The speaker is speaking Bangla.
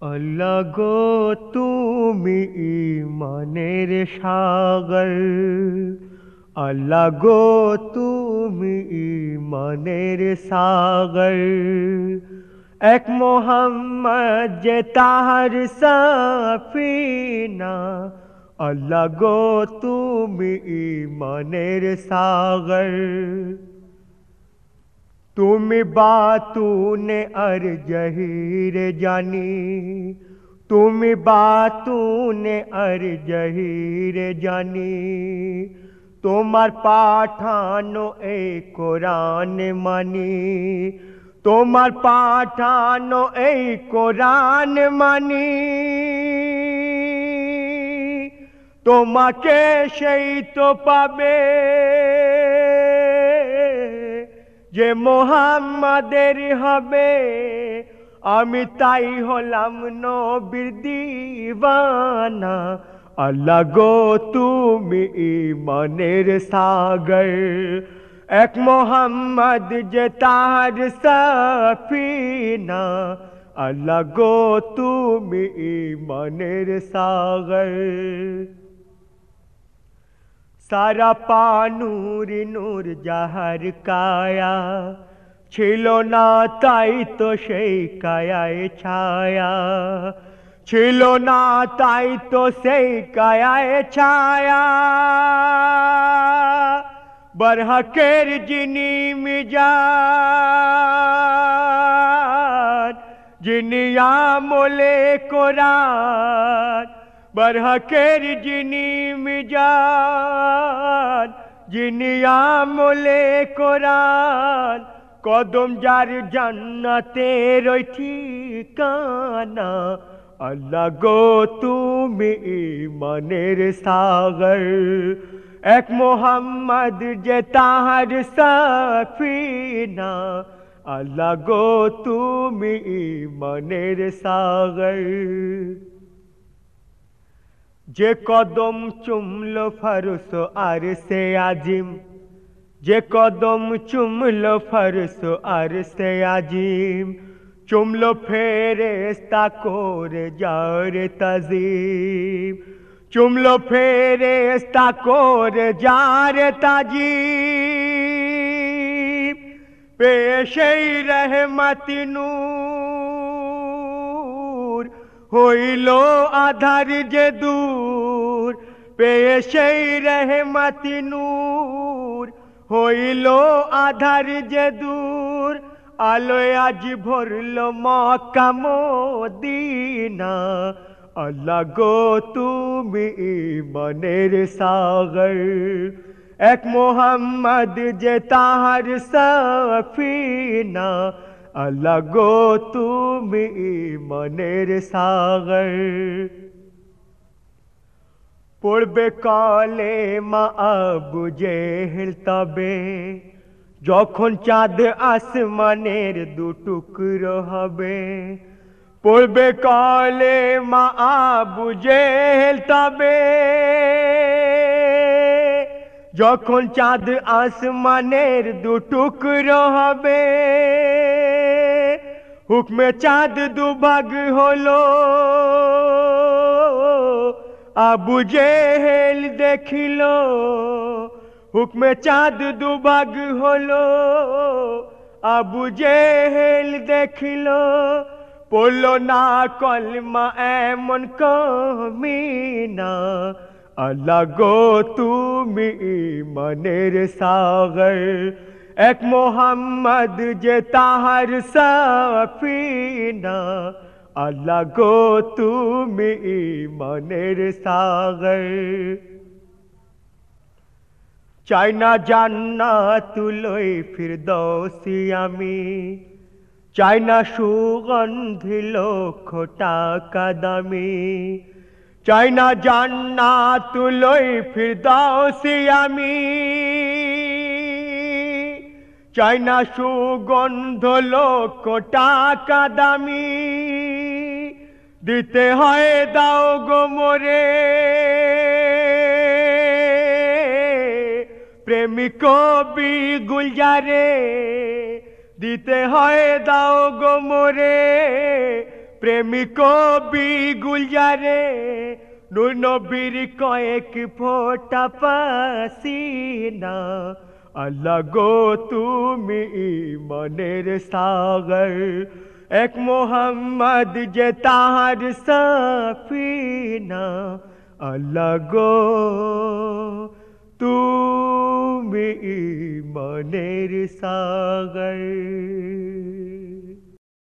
আল্লাহ গো তুমি ইমানের সাগর আল্লাহ গো তুমি ইমানের সাগর এক মোহাম্মদ যে তাহার সাফিনা আল্লাহ গো তুমি ইমানের সাগর তুমি বাতুনে আর জহির জানি তুমি বাতুনে আর জহির জানি তোমার পাঠানো এই কোরআন মানি তোমার পাঠানো এই কোরআন মানি তোমাকে সেই তো পাবে যে মোহাম্মদের হবে, আমি তাই হলাম নবীর দিবানা আল্লাহ গো, তুমি ইমানের সাগর। এক মোহাম্মদ যে তার সাফিনা। আল্লাহ গো, তুমি ইমানের সাগর। সারা পানুর নূর যাহার কায়া। ছিল না তাই তো সেই কায়ায় ছায়া। ছিল না তাই তো সেই কায়ায় ছায়া। বরহকের যিনি মিজান, যিনি আমলে কোরআন বরহকের যিনি মিজান, যিনি আমলে কোরআন, কদম যার জান্নাতে ওই ঠিকানা। আল্লাহ গো, তুমি ইমানের সাগর। এক মোহাম্মদ যে তাহার সাফিনা। আল্লাহ গো, তুমি ইমানের সাগর। যে কদম চুমল ফারুস আর সে আজিম। যে কদম চুমল ফারুস আর সে আজিম। চুমল ফেরেস্তা করে যার তাজিম। চুমল ফেরেস্তা করে যার তাজিম। পেশেই রহমতি নূর হইল আধার যে দূর, পেয়ে সেই রহমতি নূর। হইল আধার যে দূর, আলোয় আজ ভরল মদিনা। আল্লাহ গো, তুমি মনের সাগর। এক মোহাম্মদ যে তাহার সফিনা। আল্লাহ গো তুমি মনের সাগর। পড়বে কালে মা আবু জেহেল তবে, যখন চাঁদ আসমানের দুটুকরো হবে। পড়বে কালে মা আবু জেহেল তবে, যখন চাঁদ আসমানের দুটুকরো হবে। হুকমে চাঁদ দুভাগ হলো। আবু জেহেল দেখিল, হুকমে চাঁদ দুভাগ হলো। আবু জেহেল দেখিল, পড়ল না কলমা এমন কমিনা। আল্লাহ গো তুমি মনের সাগর এক মোহাম্মদ যে তাহার সাফিনা, আল্লাহ গো তুমি মনের সাগর। চাই না জান্না তুলই ফিরদৌসি আমি চাই না সুগন্ধি লক্ষ টাকা দামি চাই না জান্না তুলই ফিরদৌসি আমি চাই না সুগন্ধ লোক টাকা দামি। দিতে হয় দাও গো মোরে। প্রেমিক বি গুলজারে, দিতে হয় দাও গো মোরে। প্রেমিক বি গুলজারে, নূর নবীর কয়েক ফোটা পাসিনা। আল্লাহ গো তুমি মনের সাগর এক মোহাম্মদ যে তাহার সফিনা আল্লাহ গো তুমি মনের সাগর